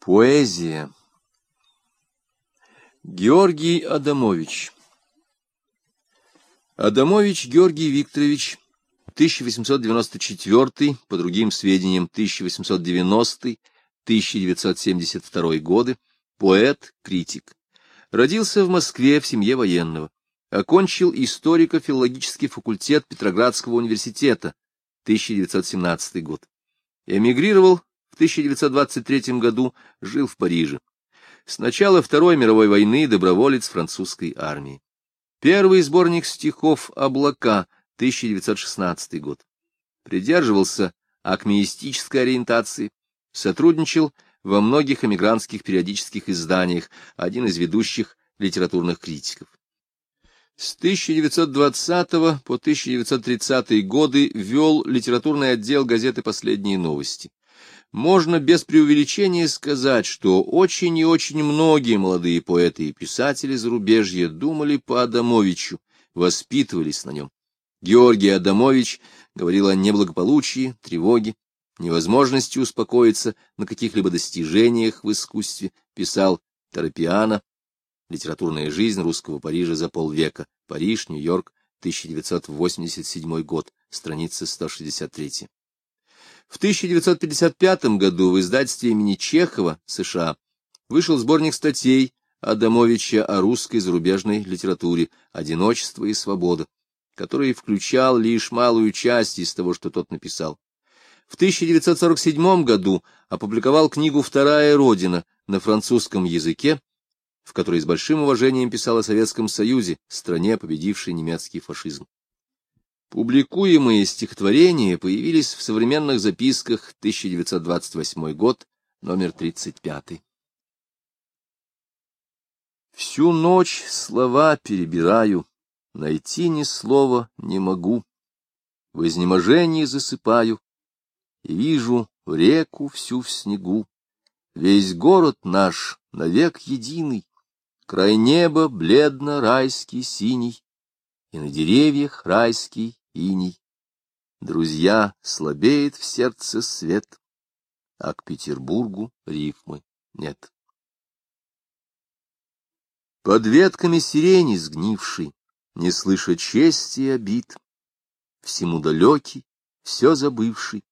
Поэзия Георгий Адамович Адамович Георгий Викторович, 1894, по другим сведениям, 1890-1972 годы, поэт, критик. Родился в Москве в семье военного. Окончил историко-филологический факультет Петроградского университета, 1917 год. Эмигрировал в 1923 году, жил в Париже. С начала Второй мировой войны доброволец французской армии. Первый сборник стихов «Облака», 1916 год. Придерживался акмеистической ориентации, сотрудничал во многих эмигрантских периодических изданиях, один из ведущих литературных критиков. С 1920 по 1930 годы вел литературный отдел газеты «Последние новости». Можно без преувеличения сказать, что очень и очень многие молодые поэты и писатели зарубежья думали по Адамовичу, воспитывались на нем. Георгий Адамович говорил о неблагополучии, тревоге, невозможности успокоиться на каких-либо достижениях в искусстве, писал Торопиано, Литературная жизнь русского Парижа за полвека. Париж, Нью-Йорк, 1987 год, страница 163. В 1955 году в издательстве имени Чехова, США, вышел сборник статей Адамовича о русской зарубежной литературе «Одиночество и свобода», который включал лишь малую часть из того, что тот написал. В 1947 году опубликовал книгу «Вторая Родина» на французском языке, в которой с большим уважением писал о Советском Союзе, стране, победившей немецкий фашизм. Публикуемые стихотворения появились в современных записках 1928 год, номер 35. Всю ночь слова перебираю, найти ни слова не могу. В изнеможении засыпаю и вижу реку всю в снегу. Весь город наш навек единый, край неба бледно-райский синий, и на деревьях райский иней. Друзья, слабеет в сердце свет, а к Петербургу рифмы нет. Под ветками сирени сгнивший, не слыша чести и обид, всему далекий, все забывший,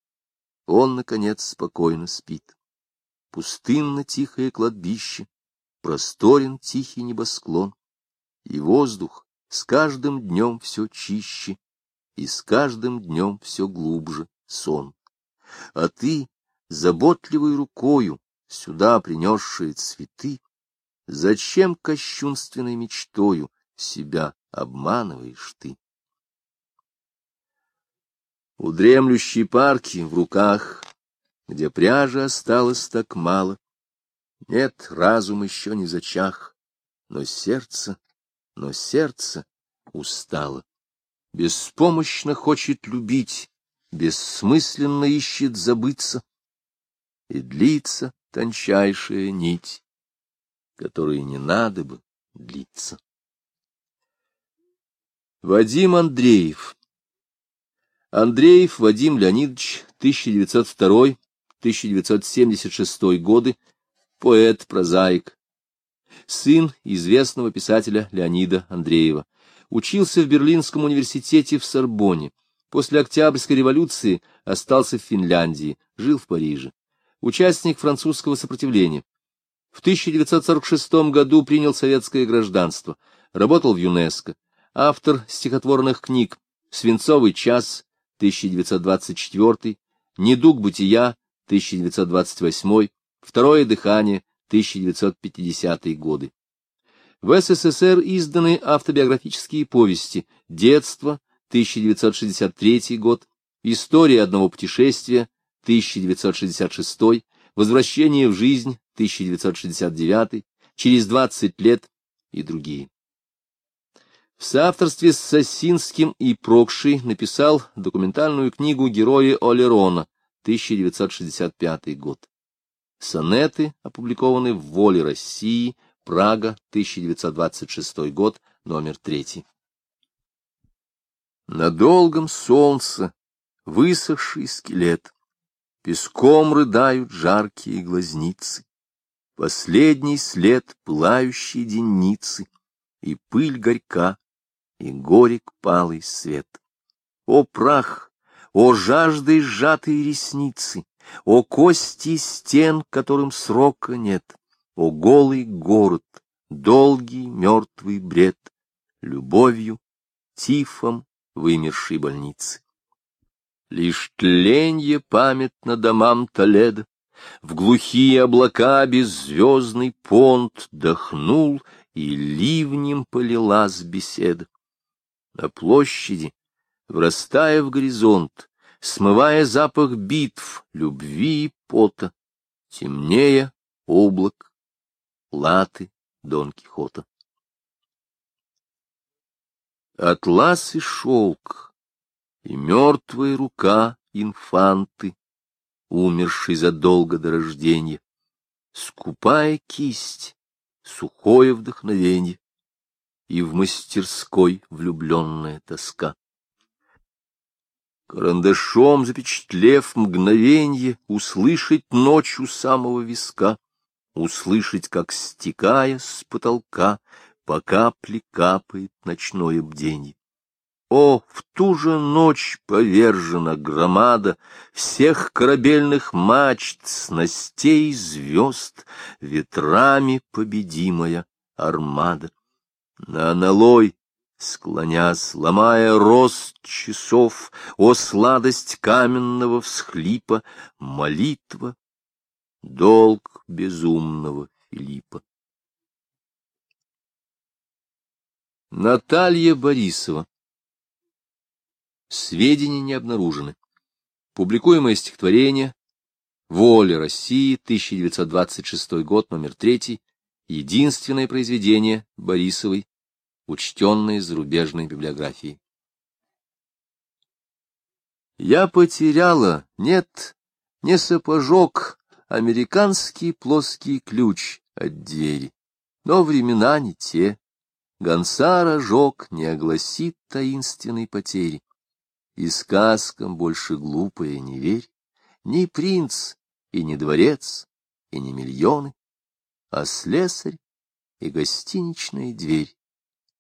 он, наконец, спокойно спит. Пустынно тихое кладбище, просторен тихий небосклон, и воздух с каждым днем все чище, и с каждым днем все глубже сон. А ты, заботливой рукою, сюда принесшие цветы, зачем кощунственной мечтою себя обманываешь ты? У дремлющей парки в руках, где пряжи осталось так мало, нет, разум еще не зачах, но сердце, но сердце устало. Беспомощно хочет любить, бессмысленно ищет забыться, и длится тончайшая нить, которой не надо бы длиться. Вадим Андреев Андреев Вадим Леонидович, 1902-1976 годы, поэт-прозаик, сын известного писателя Леонида Андреева. Учился в Берлинском университете в Сорбонне. После Октябрьской революции остался в Финляндии, жил в Париже. Участник французского сопротивления. В 1946 году принял советское гражданство, работал в ЮНЕСКО. Автор стихотворных книг «Свинцовый час» 1924, «Недуг бытия» 1928, Второе дыхание, 1950-е годы. В СССР изданы автобиографические повести «Детство», 1963 год, «История одного путешествия», 1966, «Возвращение в жизнь», 1969, «Через 20 лет» и другие. В соавторстве с Сосинским и Прокшей написал документальную книгу «Герои Олерона», 1965 год. Сонеты опубликованы в «Воле России», Прага, 1926 год, номер третий. На долгом солнце высохший скелет, Песком рыдают жаркие глазницы. Последний след пылающей денницы, и пыль горька, и горек палый свет. О прах, о жажды сжатые ресницы, о кости стен, которым срока нет, о голый город, долгий мертвый бред, любовью, тифом вымершей больницы. Лишь тленье памятно домам Толеда, в глухие облака беззвездный понт дохнул, и ливнем полилась беседа. На площади, врастая в горизонт, смывая запах битв, любви и пота, темнее облак, латы Дон Кихота. Атлас и шелк, и мертвая рука инфанты, умершей задолго до рождения, скупая кисть, сухое вдохновенье и в мастерской влюбленная тоска. Карандашом запечатлев мгновенье, услышать ночь у самого виска, услышать, как, стекая с потолка, по капле капает ночное бденье. О, в ту же ночь повержена громада Всех корабельных мачт, снастей звезд, Ветрами победимая армада. На аналой, склонясь, ломая рост часов, О, сладость каменного всхлипа, молитва, Долг безумного Филиппа. Наталья Борисова Сведения не обнаружены. Публикуемое стихотворение «Воля России», 1926 год, номер 3, единственное произведение Борисовой, учтенное зарубежной библиографией. Я потеряла, нет, не сапожок, американский плоский ключ от двери, но времена не те. Гонца рожок не огласит таинственной потери. И сказкам больше глупая не верь, Ни принц и не дворец, и не миллионы, А слесарь и гостиничная дверь.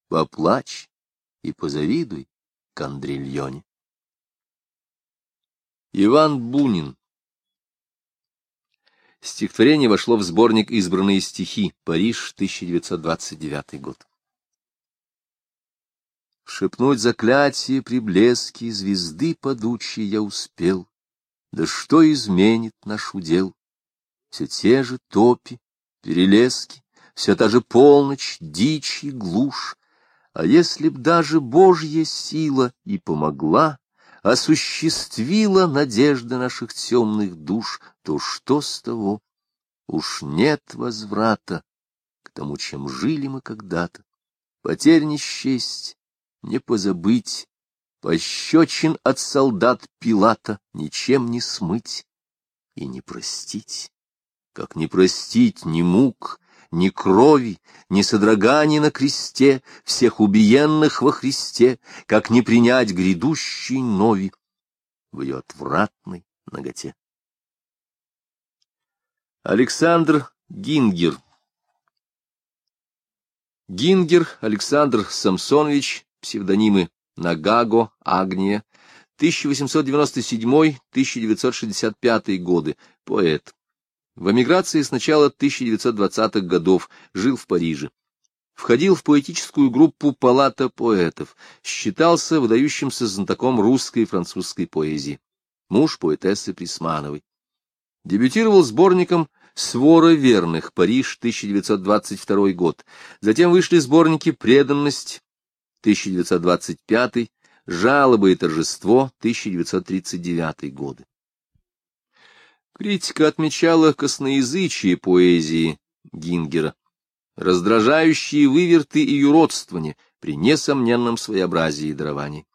Поплачь и позавидуй Кандрильоне. Иван Бунин Стихотворение вошло в сборник «Избранные стихи», Париж, 1929 год шепнуть заклятие при блеске звезды падучей я успел. Да что изменит наш удел? Все те же топи, перелески, все та же полночь, дичь и глушь. А если б даже Божья сила и помогла, осуществила надежды наших темных душ, то что с того? Уж нет возврата к тому, чем жили мы когда-то. Потерь не счесть, не позабыть, пощечин от солдат Пилата ничем не смыть и не простить. Как не простить ни мук, ни крови, ни содроганий на кресте, всех убиенных во Христе, как не принять грядущей нови в ее отвратной ноготе. Александр Гингер Гингер Александр Самсонович псевдонимы Нагаго, Агния, 1897-1965 годы, поэт. В эмиграции с начала 1920-х годов жил в Париже. Входил в поэтическую группу «Палата поэтов», считался выдающимся знатоком русской и французской поэзии. Муж поэтессы Присмановой. Дебютировал сборником «Свора верных. Париж, 1922 год». Затем вышли сборники «Преданность», 1925, «Жалобы и торжество», 1939 годы. Критика отмечала косноязычие поэзии Гингера, раздражающие выверты и юродствования при несомненном своеобразии и даровании.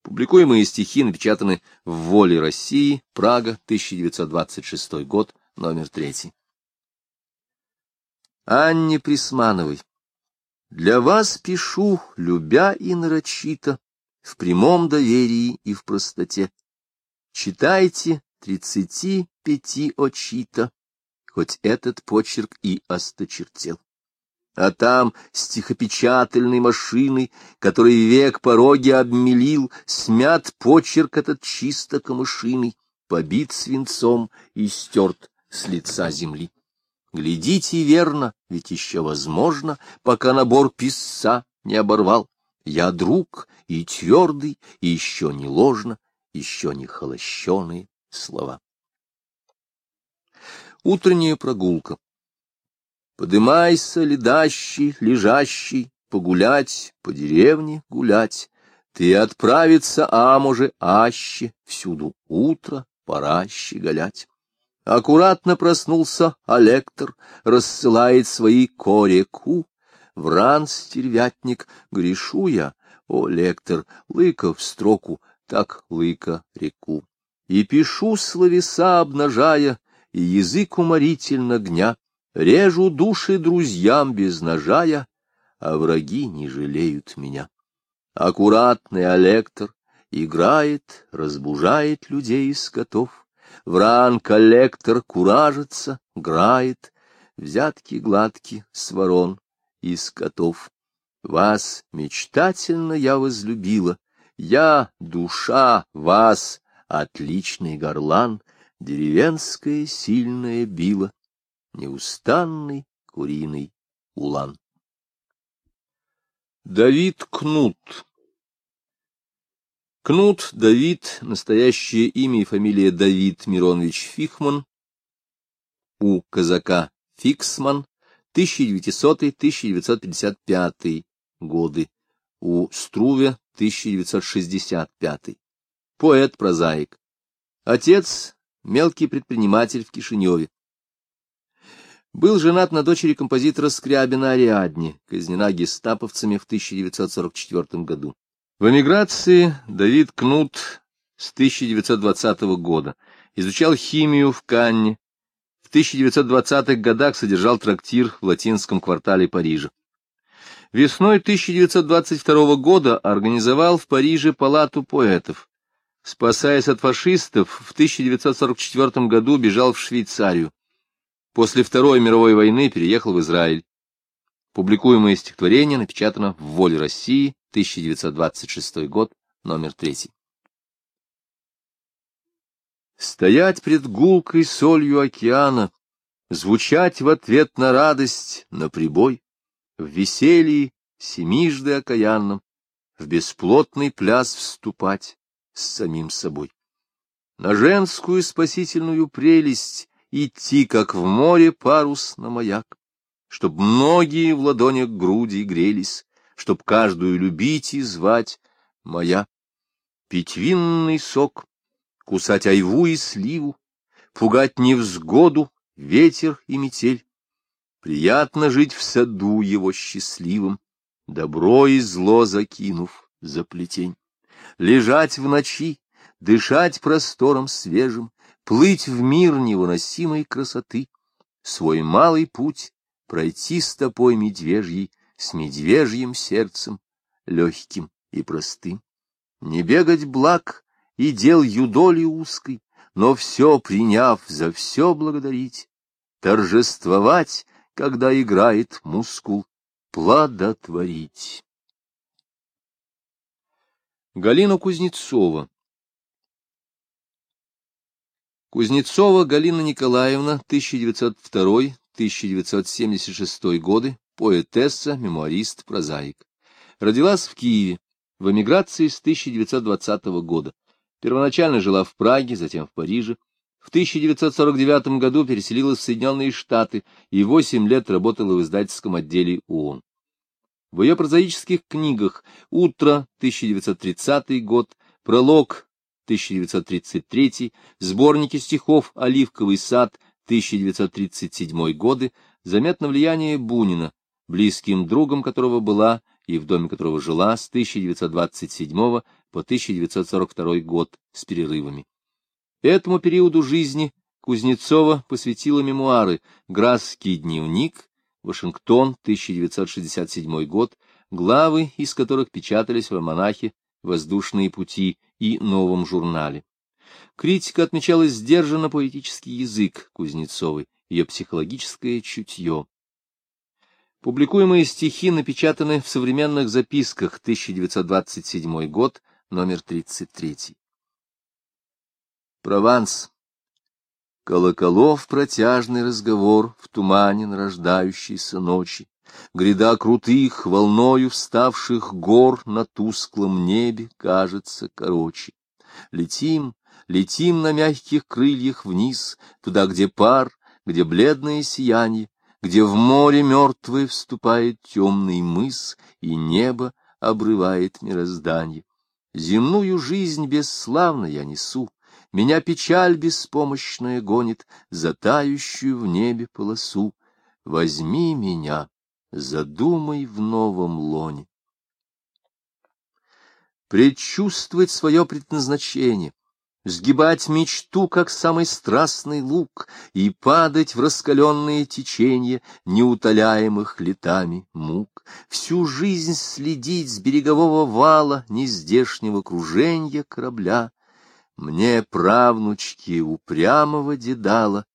Публикуемые стихи напечатаны в «Воле России», Прага, 1926 год, номер 3. Анне Присмановой для вас пишу, любя и нарочито, в прямом доверии и в простоте. Читайте тридцати пяти очита, хоть этот почерк и осточертел. А там стихопечатальной машиной, который век пороги обмелил, смят почерк этот чисто камышиный, побит свинцом и стерт с лица земли. Глядите верно, ведь еще возможно, пока набор писца не оборвал. Я друг и твердый, и еще не ложно, еще не холощеные слова. Утренняя прогулка. Подымайся, ледащий, лежащий, погулять, по деревне гулять. Ты отправиться, а може, аще, всюду утро, пора щеголять. Аккуратно проснулся Алектор, рассылает свои кореку. Вран стервятник, грешу я, о, лектор, лыка в строку, так лыка реку. И пишу словеса, обнажая, и язык уморительно гня, режу души друзьям без ножая, а враги не жалеют меня. Аккуратный Алектор играет, разбужает людей и скотов, Вран-коллектор куражится, грает, Взятки гладки с ворон и с котов. Вас мечтательно я возлюбила, Я, душа, вас, отличный горлан, Деревенская сильная била, Неустанный куриный улан. Давид Кнут Кнут Давид, настоящее имя и фамилия Давид Миронович Фихман, у казака Фиксман, 1900-1955 годы, у Струве, 1965. Поэт-прозаик. Отец — мелкий предприниматель в Кишиневе. Был женат на дочери композитора Скрябина Ариадне, казнена гестаповцами в 1944 году. В эмиграции Давид Кнут с 1920 года изучал химию в Канне. В 1920-х годах содержал трактир в латинском квартале Парижа. Весной 1922 года организовал в Париже палату поэтов. Спасаясь от фашистов, в 1944 году бежал в Швейцарию. После Второй мировой войны переехал в Израиль. Публикуемое стихотворение напечатано в «Воле России», 1926 год, номер 3. Стоять пред гулкой солью океана, Звучать в ответ на радость, на прибой, В веселье семижды окаянном, В бесплотный пляс вступать с самим собой. На женскую спасительную прелесть Идти, как в море, парус на маяк, Чтоб многие в ладонях груди грелись, чтоб каждую любить и звать моя. Пить винный сок, кусать айву и сливу, пугать невзгоду, ветер и метель. Приятно жить в саду его счастливым, добро и зло закинув за плетень. Лежать в ночи, дышать простором свежим, плыть в мир невыносимой красоты, свой малый путь пройти стопой медвежьей, с медвежьим сердцем, легким и простым. Не бегать благ и дел юдоли узкой, но все приняв, за все благодарить, торжествовать, когда играет мускул, плодотворить. Галина Кузнецова Кузнецова Галина Николаевна, 1902-1976 годы, поэтесса, мемуарист, прозаик. Родилась в Киеве, в эмиграции с 1920 года. Первоначально жила в Праге, затем в Париже. В 1949 году переселилась в Соединенные Штаты и восемь лет работала в издательском отделе ООН. В ее прозаических книгах «Утро» 1930 год, «Пролог» 1933, сборники стихов «Оливковый сад» 1937 годы заметно влияние Бунина, близким другом которого была и в доме которого жила с 1927 по 1942 год с перерывами. Этому периоду жизни Кузнецова посвятила мемуары «Грасский дневник», Вашингтон, 1967 год, главы из которых печатались в альманахе «Воздушные пути» и новом журнале. Критика отмечала сдержанно поэтический язык Кузнецовой ее психологическое чутье. Публикуемые стихи напечатаны в современных записках 1927 год, номер 33. Прованс. Колоколов протяжный разговор в тумане нарождающейся ночи. Гряда крутых, волною вставших гор на тусклом небе кажется короче. Летим, летим на мягких крыльях вниз, туда, где пар, где бледное сияние, где в море мертвое вступает темный мыс, и небо обрывает мироздание. Земную жизнь бесславно я несу, меня печаль беспомощная гонит за тающую в небе полосу. Возьми меня, задумай в новом лоне. Предчувствовать свое предназначение — сгибать мечту, как самый страстный лук, и падать в раскаленные течения неутоляемых летами мук, всю жизнь следить с берегового вала нездешнего круженья корабля. Мне, правнучки упрямого дедала,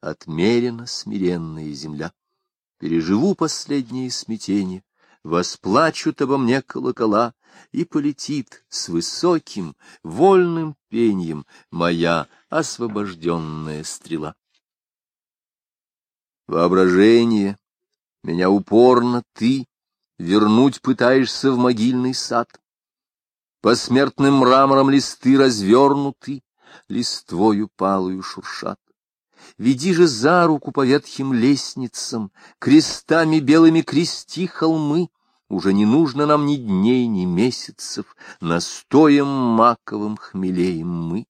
отмерена смиренная земля. Переживу последнее смятение, восплачут обо мне колокола, и полетит с высоким, вольным пением моя освобожденная стрела. Воображение, меня упорно ты вернуть пытаешься в могильный сад. По смертным мраморам листы развернуты, листвою палую шуршат. Веди же за руку по ветхим лестницам, крестами белыми крести холмы, уже не нужно нам ни дней, ни месяцев, настоем маковым хмелеем мы.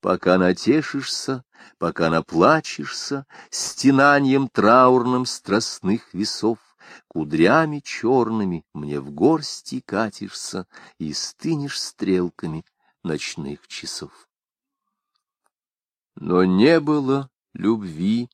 Пока натешишься, пока наплачешься, стенанием траурным страстных весов, кудрями черными мне в горсти катишься и стынешь стрелками ночных часов. Но не было любви,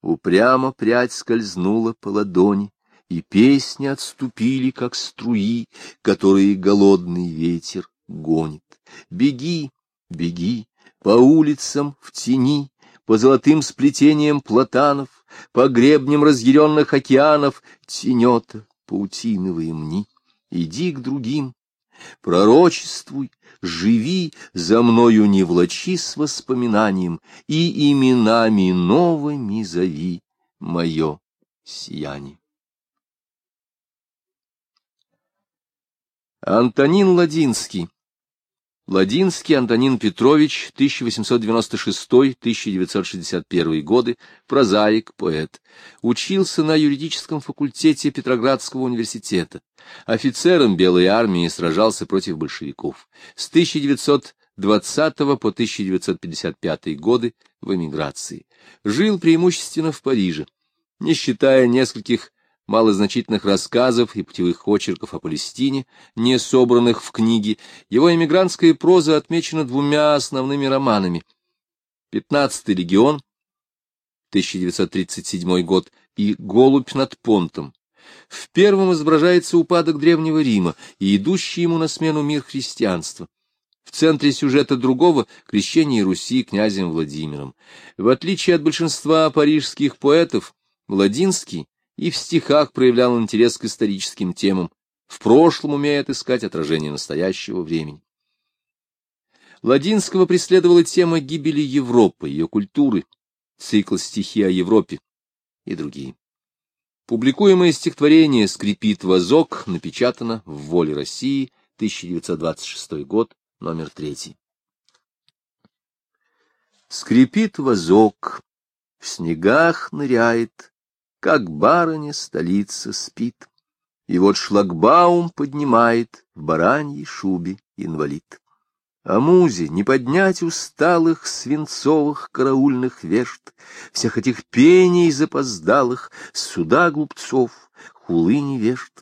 упрямо прядь скользнула по ладони, и песни отступили, как струи, которые голодный ветер гонит. Беги, беги по улицам в тени, по золотым сплетениям платанов, по гребням разъяренных океанов, тенета паутиновые мни. Иди к другим, пророчествуй, живи, за мною не влачи с воспоминанием, и именами новыми зови мое сияние. Антонин Ладинский. Ладинский Антонин Петрович, 1896-1961 годы, прозаик, поэт. Учился на юридическом факультете Петроградского университета. Офицером Белой армии сражался против большевиков. С 1920 по 1955 годы в эмиграции. Жил преимущественно в Париже. Не считая нескольких малозначительных рассказов и путевых очерков о Палестине, не собранных в книге, его эмигрантская проза отмечена двумя основными романами. «Пятнадцатый легион», 1937 год, и «Голубь над понтом». В первом изображается упадок Древнего Рима и идущий ему на смену мир христианства. В центре сюжета другого — крещение Руси князем Владимиром. В отличие от большинства парижских поэтов, Владинский и в стихах проявлял интерес к историческим темам, в прошлом умеет искать отражение настоящего времени. Ладинского преследовала тема гибели Европы, ее культуры, цикл стихи о Европе и другие. Публикуемое стихотворение «Скрипит вазок» напечатано в «Воле России», 1926 год, номер третий. Скрипит вазок, в снегах ныряет, как барыня столица спит. И вот шлагбаум поднимает в бараньей шубе инвалид. А музе не поднять усталых свинцовых караульных вешт, Всех этих пений запоздалых, суда глупцов, хулы невежд.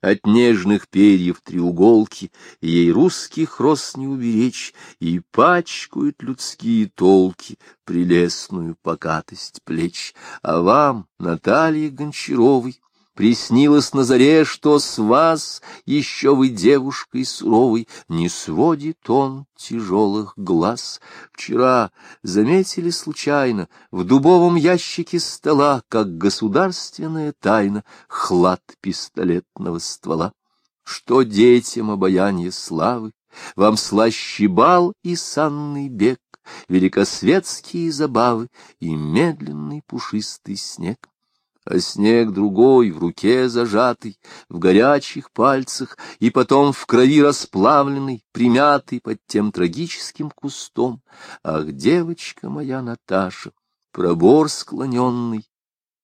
От нежных перьев треуголки ей русских роз не уберечь, И пачкают людские толки прелестную покатость плеч. А вам, Наталье Гончаровой, Приснилось на заре, что с вас еще вы девушкой суровой не сводит он тяжелых глаз. Вчера заметили случайно в дубовом ящике стола, как государственная тайна, хлад пистолетного ствола. Что детям обаяние славы, вам слаще бал и санный бег, великосветские забавы и медленный пушистый снег. А снег другой, в руке зажатый, в горячих пальцах, и потом в крови расплавленный, примятый под тем трагическим кустом. Ах, девочка моя Наташа, пробор склоненный,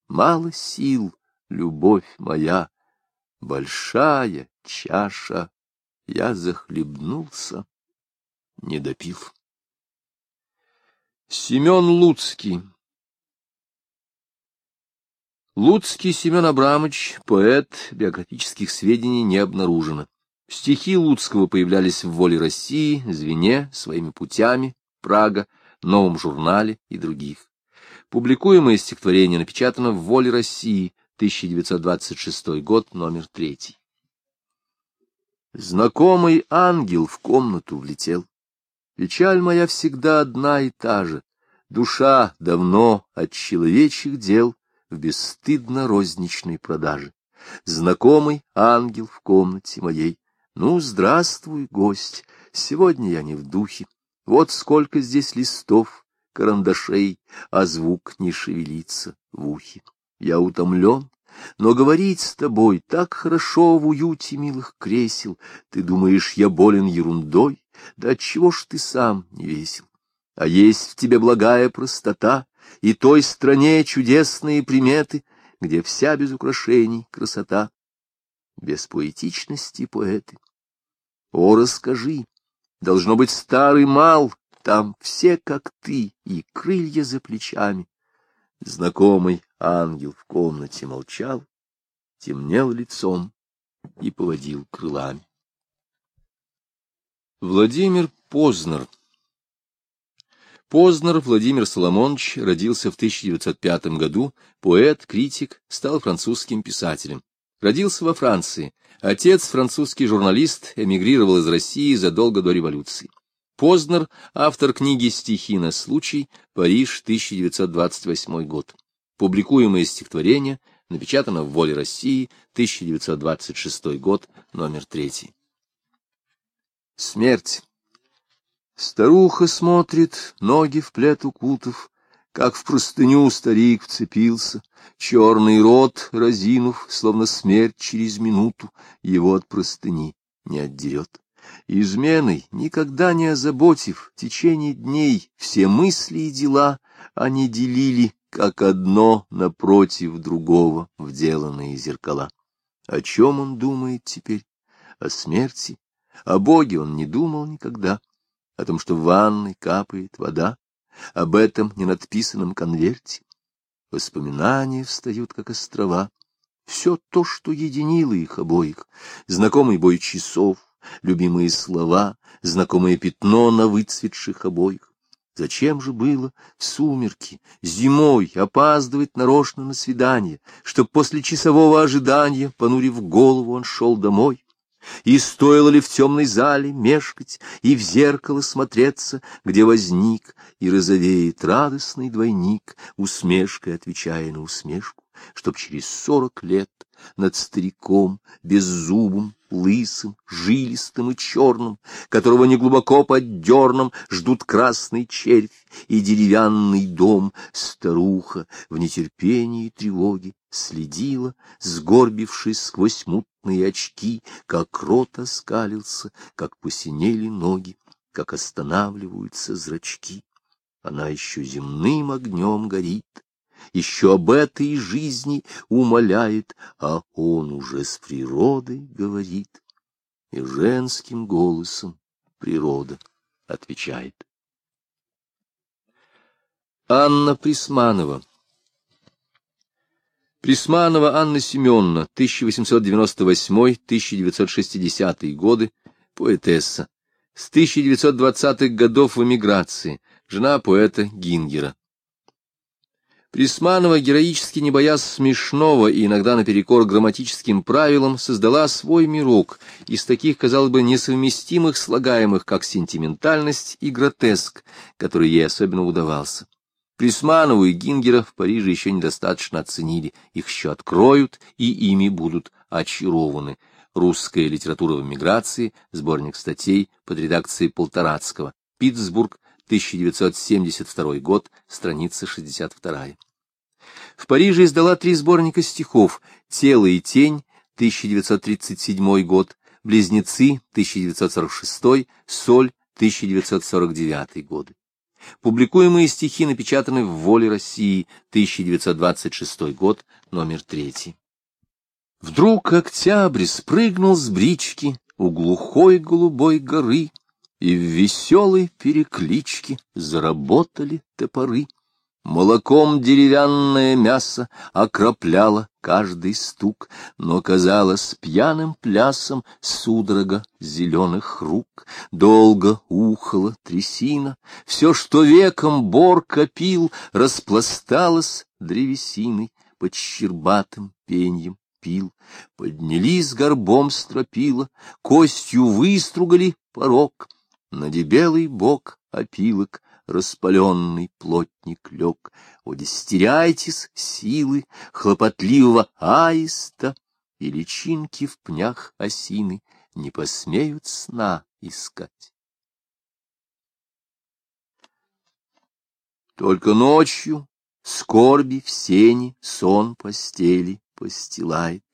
мало сил, любовь моя, большая чаша, я захлебнулся, не допил. Семен Луцкий Луцкий Семен Абрамович, поэт, биографических сведений не обнаружено. Стихи Луцкого появлялись в «Воле России», «Звене», «Своими путями», «Прага», «Новом журнале» и других. Публикуемое стихотворение напечатано в «Воле России», 1926 год, номер третий. Знакомый ангел в комнату влетел. Печаль моя всегда одна и та же. Душа давно от человечьих дел в бесстыдно-розничной продаже. Знакомый ангел в комнате моей. Ну, здравствуй, гость, сегодня я не в духе. Вот сколько здесь листов, карандашей, а звук не шевелится в ухе. Я утомлен, но говорить с тобой так хорошо в уюте милых кресел. Ты думаешь, я болен ерундой? Да отчего ж ты сам не весел? А есть в тебе благая простота и той стране чудесные приметы, где вся без украшений красота, без поэтичности поэты. О, расскажи, должно быть старый мал, там все как ты, и крылья за плечами. Знакомый ангел в комнате молчал, темнел лицом и поводил крылами. Владимир Познер Познер Владимир Соломонович родился в 1905 году, поэт, критик, стал французским писателем. Родился во Франции. Отец, французский журналист, эмигрировал из России задолго до революции. Познер — автор книги «Стихи на случай», Париж, 1928 год. Публикуемое стихотворение напечатано в «Воле России», 1926 год, номер третий. Смерть. Старуха смотрит, ноги в плед укутав, Как в простыню старик вцепился, Черный рот разинув, словно смерть через минуту, Его от простыни не отдерет. Изменой, никогда не озаботив, в течение дней Все мысли и дела они делили, Как одно напротив другого вделанные зеркала. О чем он думает теперь? О смерти? О Боге он не думал никогда о том, что в ванной капает вода, об этом ненадписанном конверте. Воспоминания встают, как острова. Все то, что единило их обоих, знакомый бой часов, любимые слова, знакомое пятно на выцветших обоих. Зачем же было в сумерки, зимой, опаздывать нарочно на свидание, чтоб после часового ожидания, понурив голову, он шел домой? И стоило ли в темной зале мешкать и в зеркало смотреться, где возник и розовеет радостный двойник, усмешкой отвечая на усмешку, чтоб через сорок лет над стариком, беззубым, лысым, жилистым и черным, которого неглубоко под дерном ждут красный червь и деревянный дом, старуха в нетерпении и тревоге следила, сгорбившись сквозь мутные очки, как рот оскалился, как посинели ноги, как останавливаются зрачки. Она еще земным огнем горит, еще об этой жизни умоляет, а он уже с природой говорит, и женским голосом природа отвечает. Анна Присманова Присманова Анна Семеновна, 1898-1960 годы, поэтесса. С 1920-х годов в эмиграции, жена поэта Гингера. Присманова, героически не боясь смешного и иногда наперекор грамматическим правилам, создала свой мирок из таких, казалось бы, несовместимых слагаемых, как сентиментальность и гротеск, который ей особенно удавался. Присманову и Гингера в Париже еще недостаточно оценили, их еще откроют и ими будут очарованы. Русская литература в эмиграции, сборник статей под редакцией Полторацкого, Питтсбург, 1972 год, страница 62. В Париже издала три сборника стихов «Тело и тень», 1937 год, «Близнецы», 1946, «Соль», 1949 годы. Публикуемые стихи напечатаны в «Воле России», 1926 год, номер третий. Вдруг октябрь спрыгнул с брички у глухой голубой горы, и в веселой перекличке заработали топоры. Молоком деревянное мясо окропляло каждый стук, но казалось пьяным плясом судорога зеленых рук. Долго ухала трясина, все, что веком бор копил, распласталось древесиной под щербатым пеньем пил. Поднялись горбом стропила, костью выстругали порог, на дебелый бок опилок распаленный плотник лег. О, дестеряйтесь силы хлопотливого аиста, И личинки в пнях осины не посмеют сна искать. Только ночью скорби в сене сон постели постилает.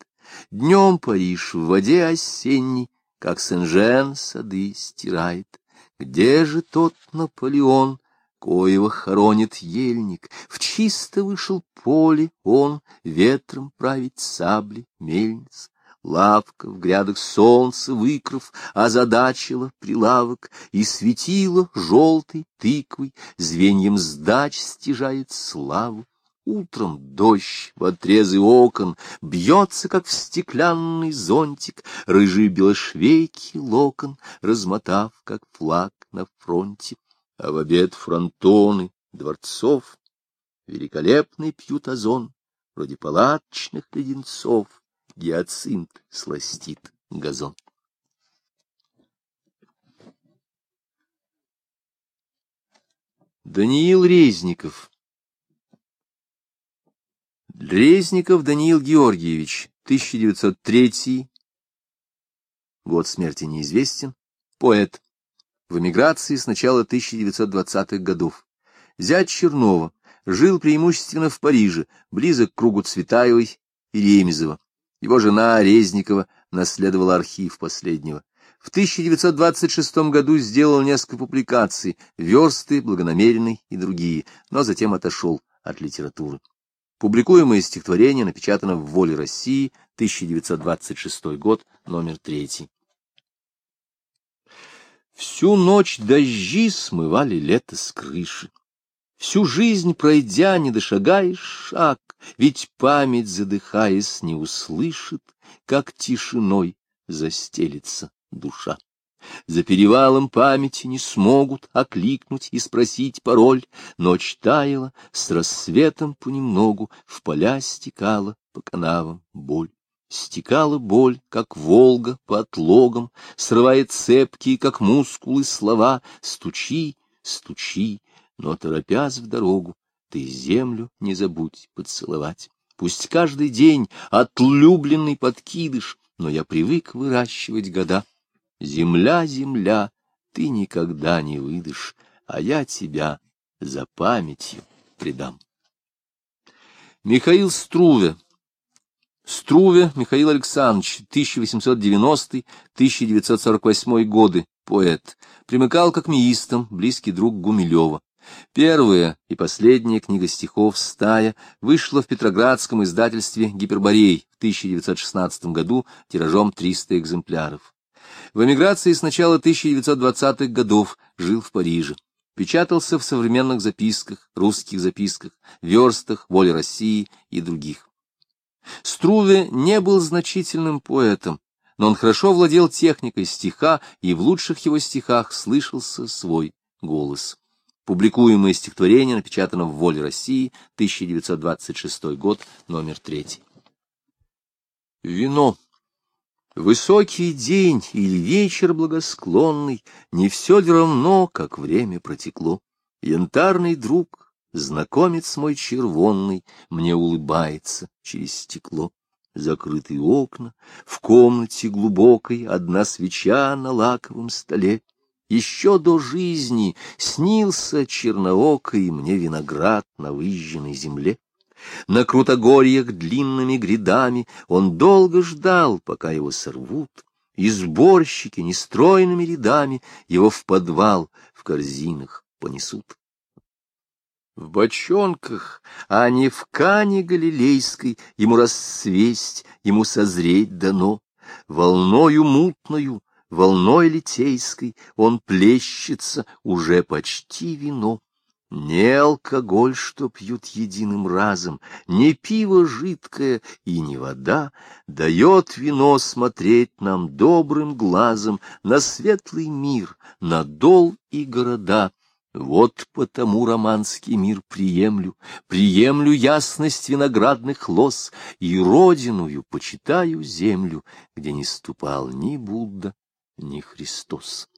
Днем Париж в воде осенней, как Сен-Жен сады стирает. Где же тот Наполеон, коего хоронит ельник, в чисто вышел поле он, ветром править сабли мельниц. Лавка в грядах солнце выкров озадачила прилавок, И светило желтой тыквой, звеньем сдач стяжает славу. Утром дождь в отрезы окон бьется, как в стеклянный зонтик, рыжий белошвейки локон, размотав, как флаг на фронте а в обед фронтоны дворцов великолепный пьют озон, вроде палаточных леденцов, гиацинт сластит газон. Даниил Резников. Резников Даниил Георгиевич, 1903 год смерти неизвестен, поэт, в эмиграции с начала 1920-х годов. Зять Чернова жил преимущественно в Париже, близок к кругу Цветаевой и Ремезова. Его жена Резникова наследовала архив последнего. В 1926 году сделал несколько публикаций, версты, благонамеренный и другие, но затем отошел от литературы. Публикуемое стихотворение напечатано в «Воле России», 1926 год, номер третий. Всю ночь дожди смывали лето с крыши. Всю жизнь пройдя, не дошагаешь шаг, Ведь память, задыхаясь, не услышит, Как тишиной застелится душа. За перевалом памяти не смогут окликнуть и спросить пароль. Ночь таяла, с рассветом понемногу В поля стекала по канавам боль. Стекала боль, как Волга по отлогам, Срывает цепкие, как мускулы, слова. Стучи, стучи, но, торопясь в дорогу, Ты землю не забудь поцеловать. Пусть каждый день отлюбленный подкидыш, Но я привык выращивать года. Земля, земля, ты никогда не выдашь, А я тебя за памятью предам. Михаил Струве Струве Михаил Александрович, 1890-1948 годы, поэт, примыкал к акмеистам, близкий друг Гумилева. Первая и последняя книга стихов «Стая» вышла в Петроградском издательстве «Гиперборей» в 1916 году тиражом 300 экземпляров. В эмиграции с начала 1920-х годов жил в Париже. Печатался в современных записках, русских записках, верстах, воле России и других. Струве не был значительным поэтом, но он хорошо владел техникой стиха, и в лучших его стихах слышался свой голос. Публикуемое стихотворение напечатано в «Воле России», 1926 год, номер 3. Вино. Высокий день или вечер благосклонный, Не все равно, как время протекло. Янтарный друг, знакомец мой червонный, Мне улыбается через стекло. Закрытые окна, в комнате глубокой Одна свеча на лаковом столе. Еще до жизни снился черноокой мне виноград на выжженной земле. На крутогорьях длинными грядами он долго ждал, пока его сорвут, и сборщики нестройными рядами его в подвал в корзинах понесут. В бочонках, а не в кане галилейской, ему расцвесть, ему созреть дано, волною мутною, волной литейской он плещется уже почти вино. Не алкоголь, что пьют единым разом, не пиво жидкое и не вода, дает вино смотреть нам добрым глазом на светлый мир, на дол и города. Вот потому романский мир приемлю, приемлю ясность виноградных лос и родиную почитаю землю, где не ступал ни Будда, ни Христос.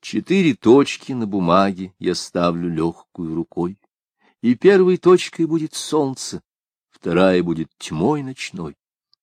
Четыре точки на бумаге я ставлю легкую рукой, и первой точкой будет солнце, вторая будет тьмой ночной,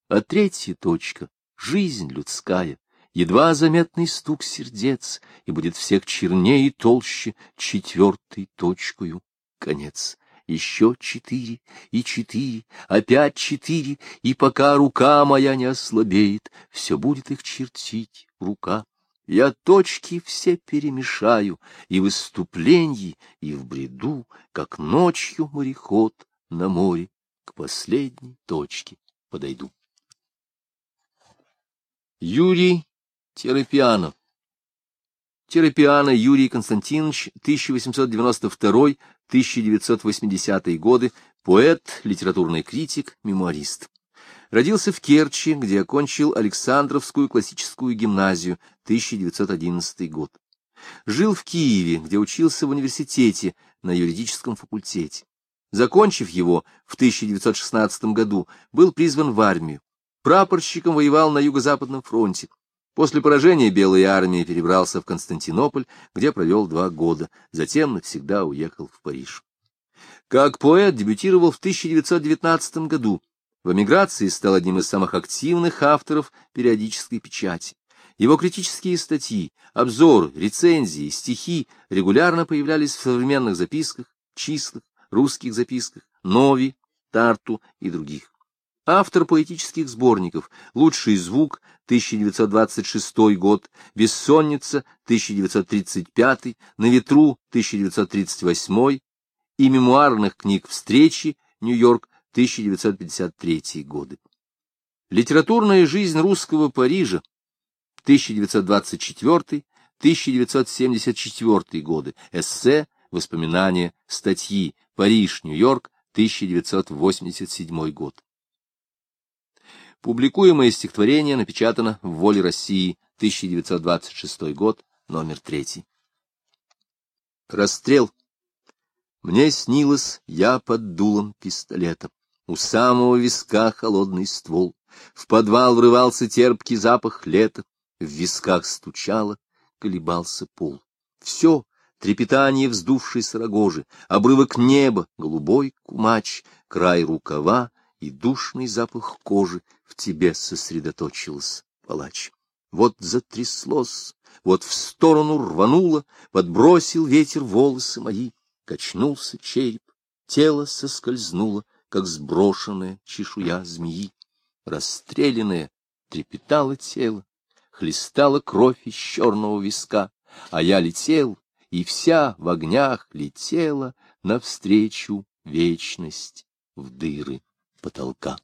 а третья точка — жизнь людская, едва заметный стук сердец, и будет всех чернее и толще четвертой точкою конец еще четыре и четыре, опять четыре, и пока рука моя не ослабеет, все будет их чертить рука. Я точки все перемешаю, и в выступлении, и в бреду, как ночью мореход на море, к последней точке подойду. Юрий Терапианов Терапиано Юрий Константинович, 1892-1980 годы, поэт, литературный критик, мемуарист. Родился в Керчи, где окончил Александровскую классическую гимназию, 1911 год. Жил в Киеве, где учился в университете на юридическом факультете. Закончив его в 1916 году, был призван в армию. Прапорщиком воевал на Юго-Западном фронте. После поражения Белой армии перебрался в Константинополь, где провел два года, затем навсегда уехал в Париж. Как поэт дебютировал в 1919 году. В эмиграции стал одним из самых активных авторов периодической печати. Его критические статьи, обзоры, рецензии, стихи регулярно появлялись в современных записках, числах, русских записках, Нови, Тарту и других. Автор поэтических сборников «Лучший звук» 1926 год, «Бессонница» 1935, «На ветру» 1938 и мемуарных книг «Встречи», Нью-Йорк 1953 годы. Литературная жизнь русского Парижа 1924-1974 годы. Эссе, воспоминания, статьи. Париж, Нью-Йорк, 1987 год. Публикуемое стихотворение напечатано в «Воле России», 1926 год, номер третий. Расстрел. Мне снилось, я под дулом пистолета. У самого виска холодный ствол. В подвал врывался терпкий запах лета. В висках стучало, колебался пол. Все, трепетание вздувшейся рогожи, обрывок неба, голубой кумач, край рукава, и душный запах кожи в тебе сосредоточился, палач. Вот затряслось, вот в сторону рвануло, подбросил ветер волосы мои, качнулся череп, тело соскользнуло, как сброшенная чешуя змеи. Расстрелянное трепетало тело, хлестала кровь из черного виска, а я летел, и вся в огнях летела навстречу вечность в дыры потолка.